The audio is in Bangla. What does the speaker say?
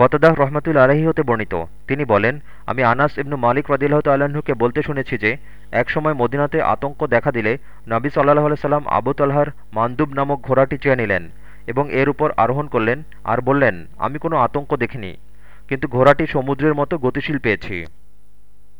কতদাহ রহমতুল আলাহি হতে বর্ণিত। তিনি বলেন, আমি আনাস ইবনু মালিক রদিল্লাহ তাল্লাহ্নকে বলতে শুনেছি যে একসময় মদিনাতে আতঙ্ক দেখা দিলে নবী সাল্লাহ সাল্লাম আবু তাল্লাহার মান্দুব নামক ঘোড়াটি চেয়ে নিলেন এবং এর উপর আরোহণ করলেন আর বললেন, আমি কোনো আতঙ্ক দেখিনি, কিন্তু ঘোড়াটি সমুদ্রের মতো গতিশীল পেয়েছি।